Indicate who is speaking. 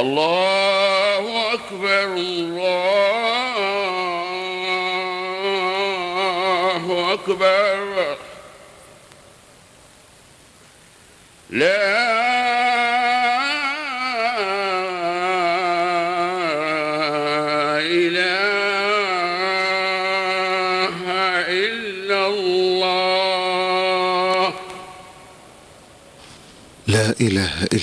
Speaker 1: الله أكبر الله أكبر. لا إله إلا الله.
Speaker 2: لا إله إلا